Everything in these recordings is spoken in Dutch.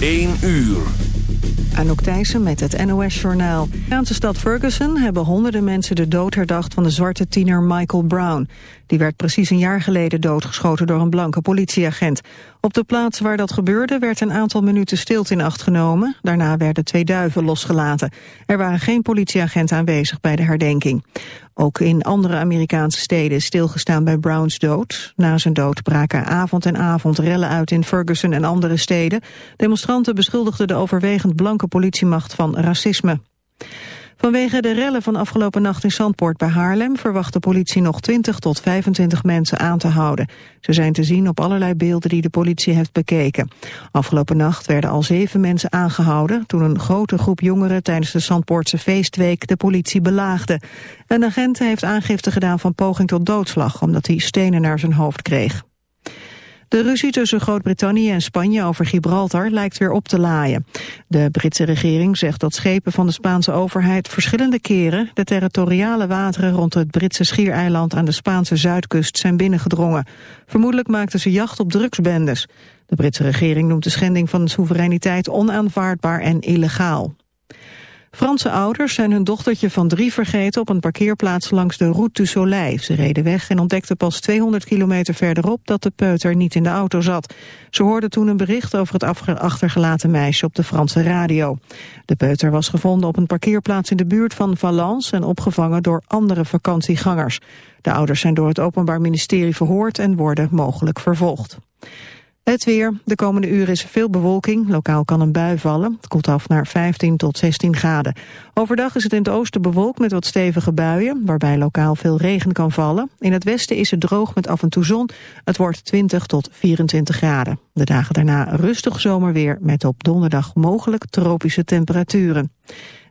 1 uur. Anouk Thijssen met het NOS-journaal. In de stad Ferguson hebben honderden mensen de dood herdacht van de zwarte tiener Michael Brown. Die werd precies een jaar geleden doodgeschoten door een blanke politieagent. Op de plaats waar dat gebeurde werd een aantal minuten stilte in acht genomen. Daarna werden twee duiven losgelaten. Er waren geen politieagenten aanwezig bij de herdenking. Ook in andere Amerikaanse steden is stilgestaan bij Browns dood. Na zijn dood braken avond en avond rellen uit in Ferguson en andere steden. Demonstranten beschuldigden de overwegend blanke politiemacht van racisme. Vanwege de rellen van afgelopen nacht in Zandpoort bij Haarlem... verwacht de politie nog 20 tot 25 mensen aan te houden. Ze zijn te zien op allerlei beelden die de politie heeft bekeken. Afgelopen nacht werden al zeven mensen aangehouden... toen een grote groep jongeren tijdens de Zandpoortse feestweek de politie belaagde. Een agent heeft aangifte gedaan van poging tot doodslag... omdat hij stenen naar zijn hoofd kreeg. De ruzie tussen Groot-Brittannië en Spanje over Gibraltar lijkt weer op te laaien. De Britse regering zegt dat schepen van de Spaanse overheid verschillende keren de territoriale wateren rond het Britse schiereiland aan de Spaanse zuidkust zijn binnengedrongen. Vermoedelijk maakten ze jacht op drugsbendes. De Britse regering noemt de schending van de soevereiniteit onaanvaardbaar en illegaal. Franse ouders zijn hun dochtertje van drie vergeten op een parkeerplaats langs de Route du Soleil. Ze reden weg en ontdekten pas 200 kilometer verderop dat de peuter niet in de auto zat. Ze hoorden toen een bericht over het achtergelaten meisje op de Franse radio. De peuter was gevonden op een parkeerplaats in de buurt van Valence en opgevangen door andere vakantiegangers. De ouders zijn door het Openbaar Ministerie verhoord en worden mogelijk vervolgd. Het weer. De komende uren is veel bewolking. Lokaal kan een bui vallen. Het koelt af naar 15 tot 16 graden. Overdag is het in het oosten bewolkt met wat stevige buien... waarbij lokaal veel regen kan vallen. In het westen is het droog met af en toe zon. Het wordt 20 tot 24 graden. De dagen daarna rustig zomerweer... met op donderdag mogelijk tropische temperaturen.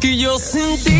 que yo sentí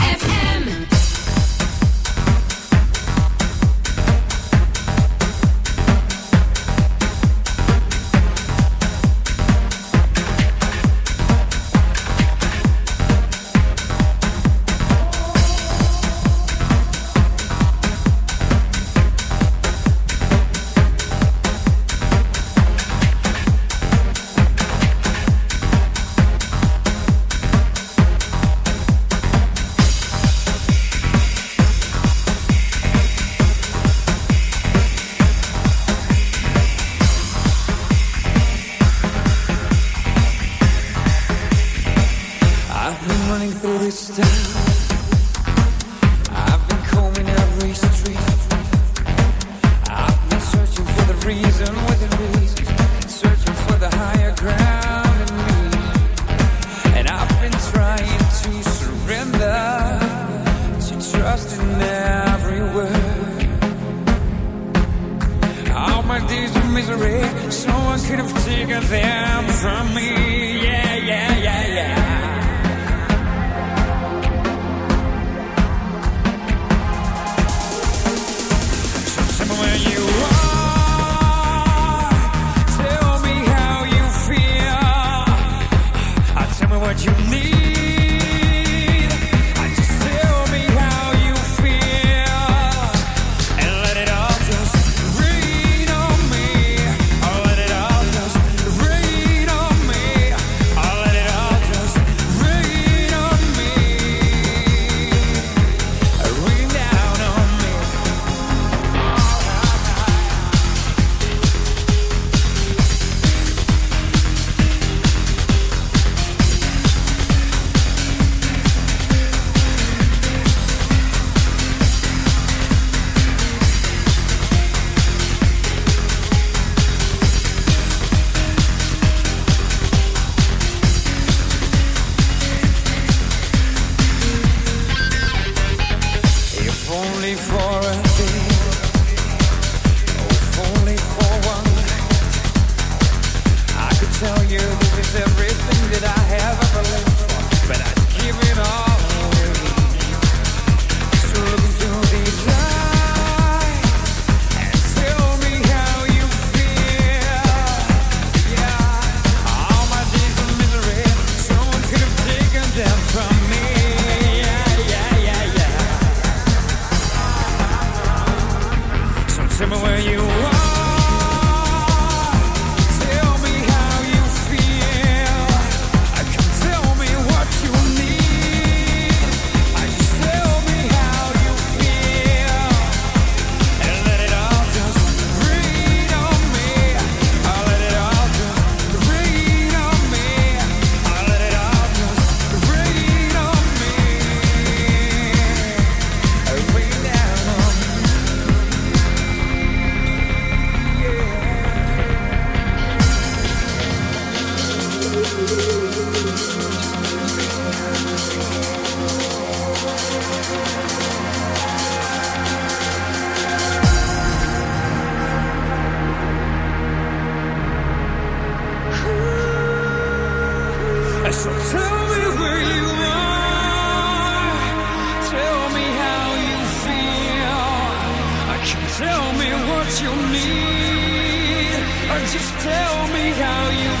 Just tell me how you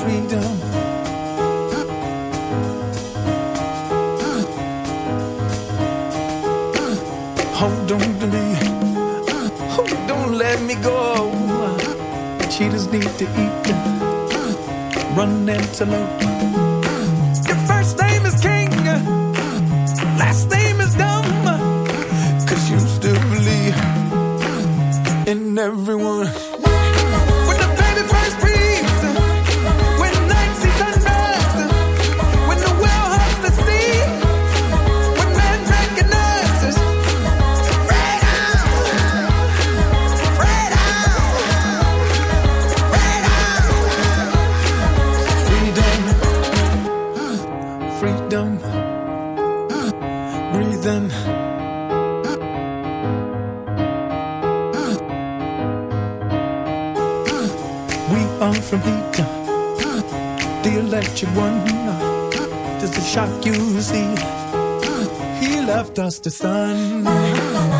freedom. Hold on to me. Don't let me go. Cheetahs need to eat. Run antelope past the sun.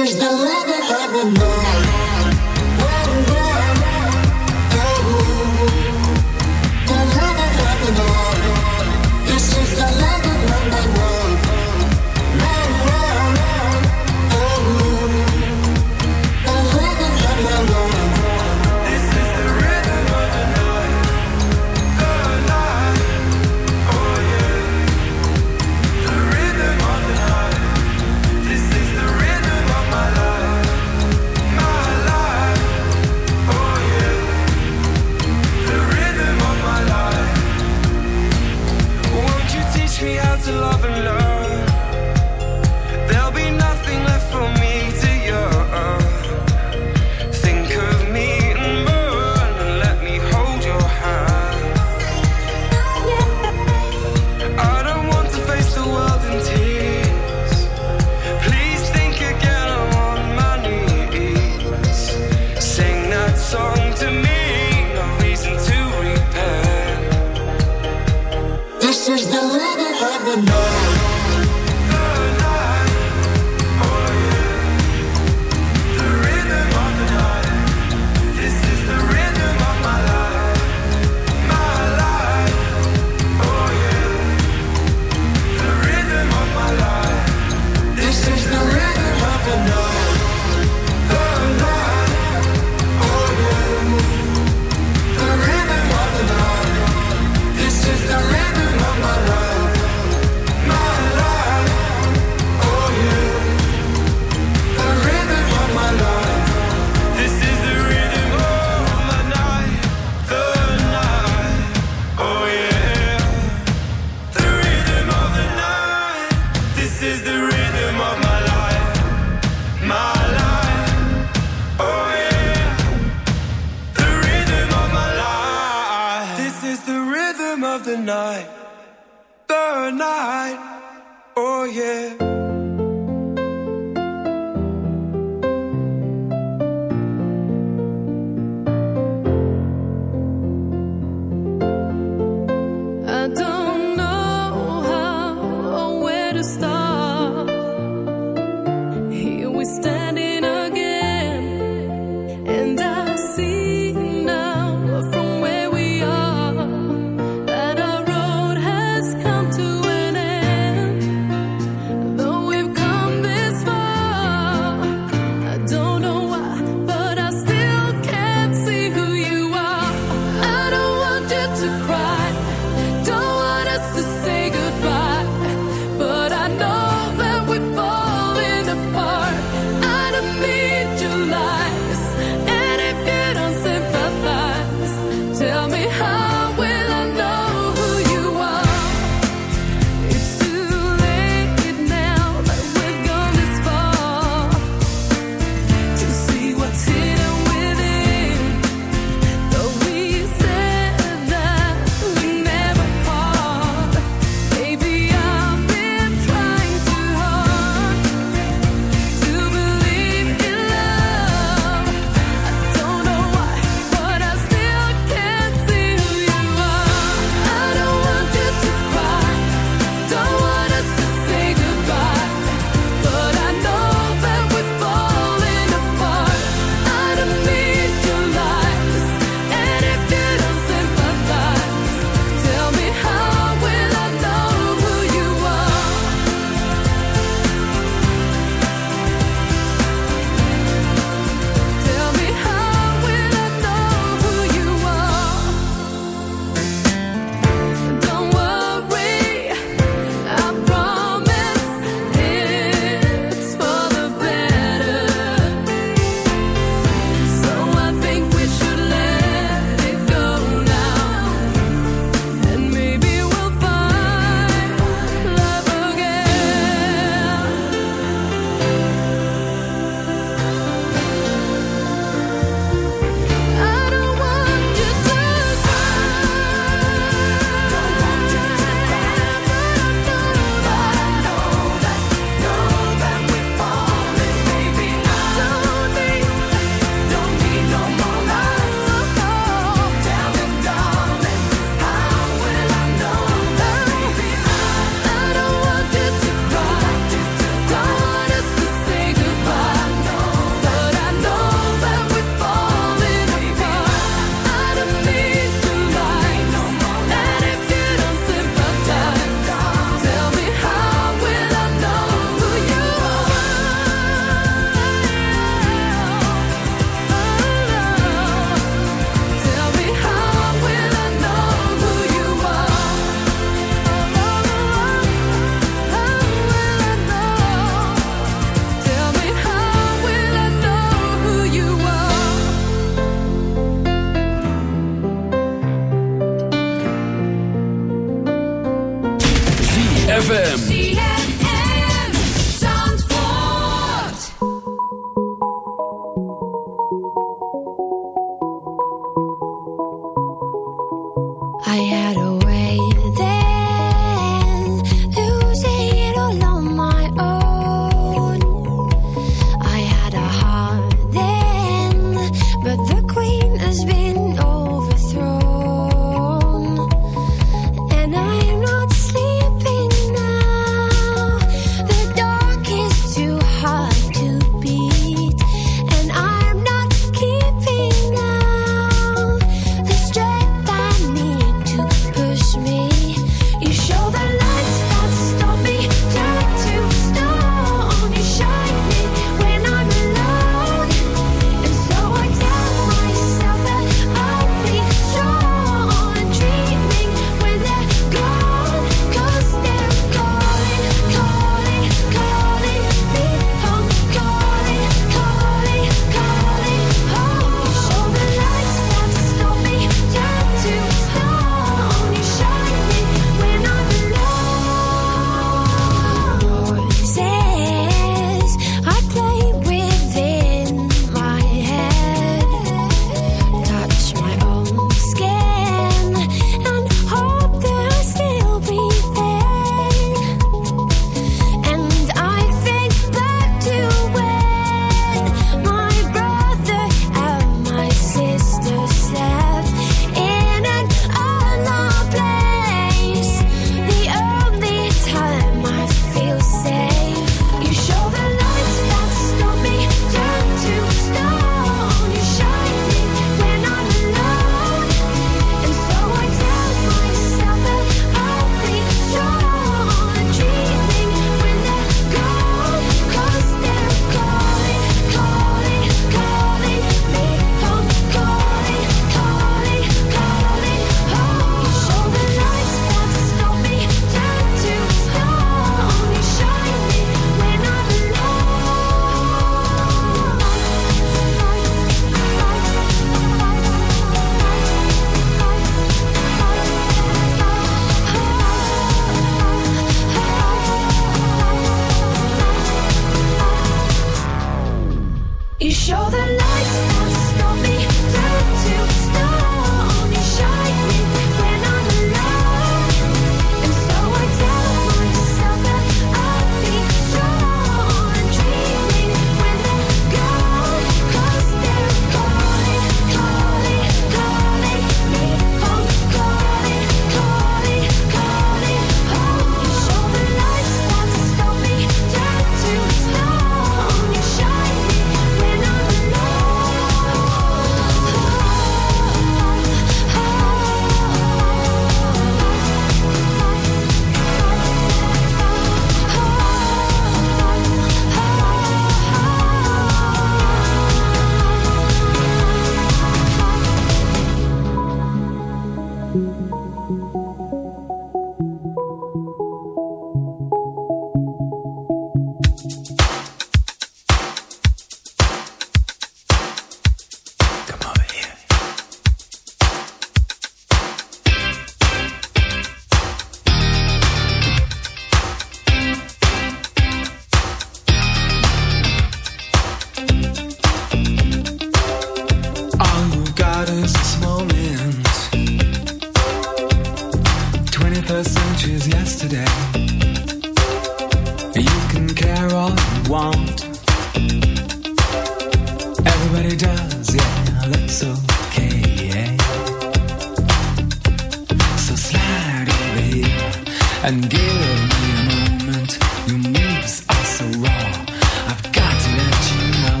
let you know.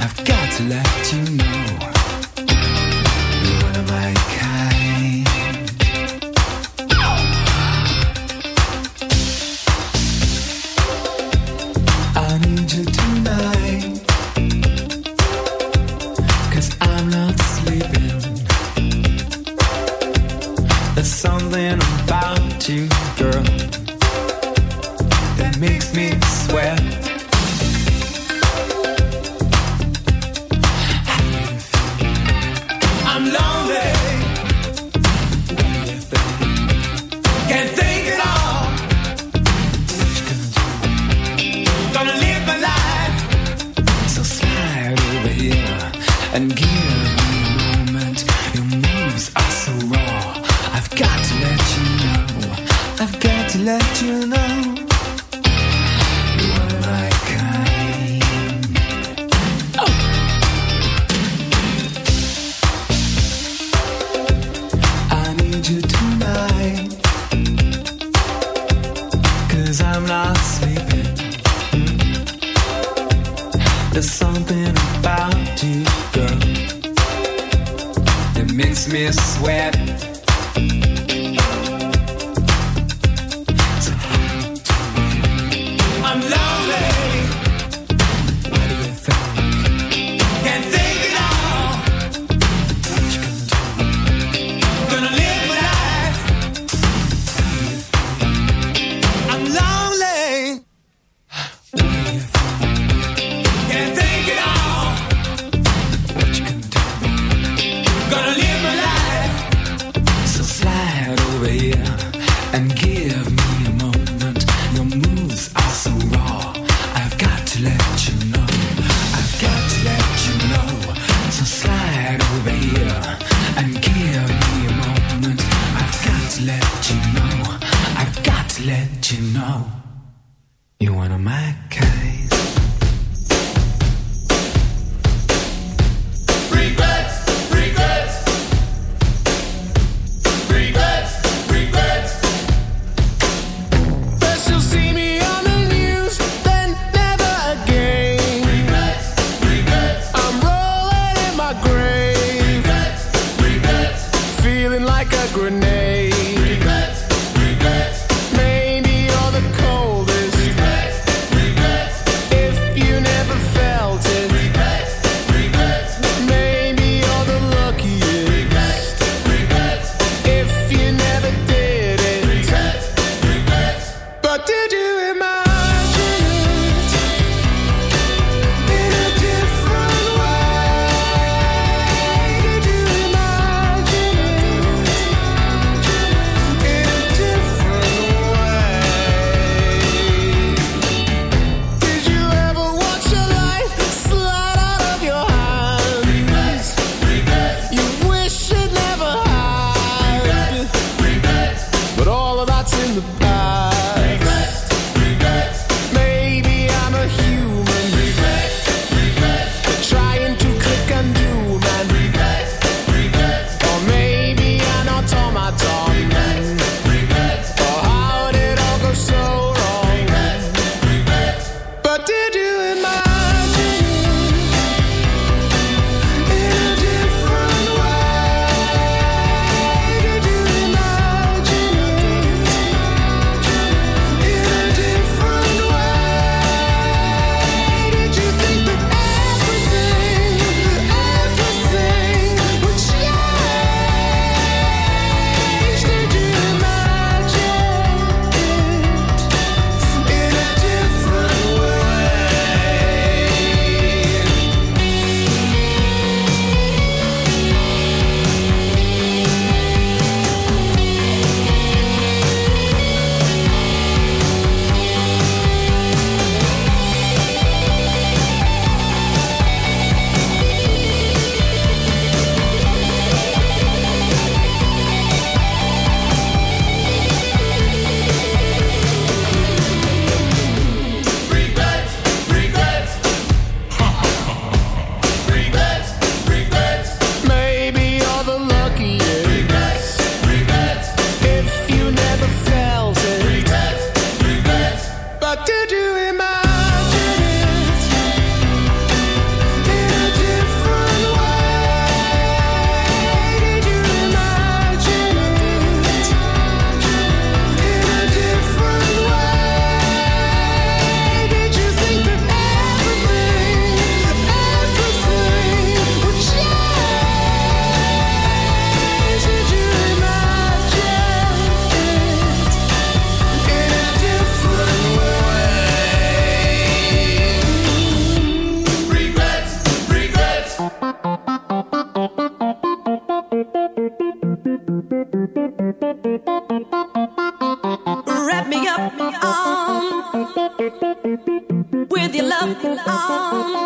I've got to let you know. and give Wrap me up, with your love.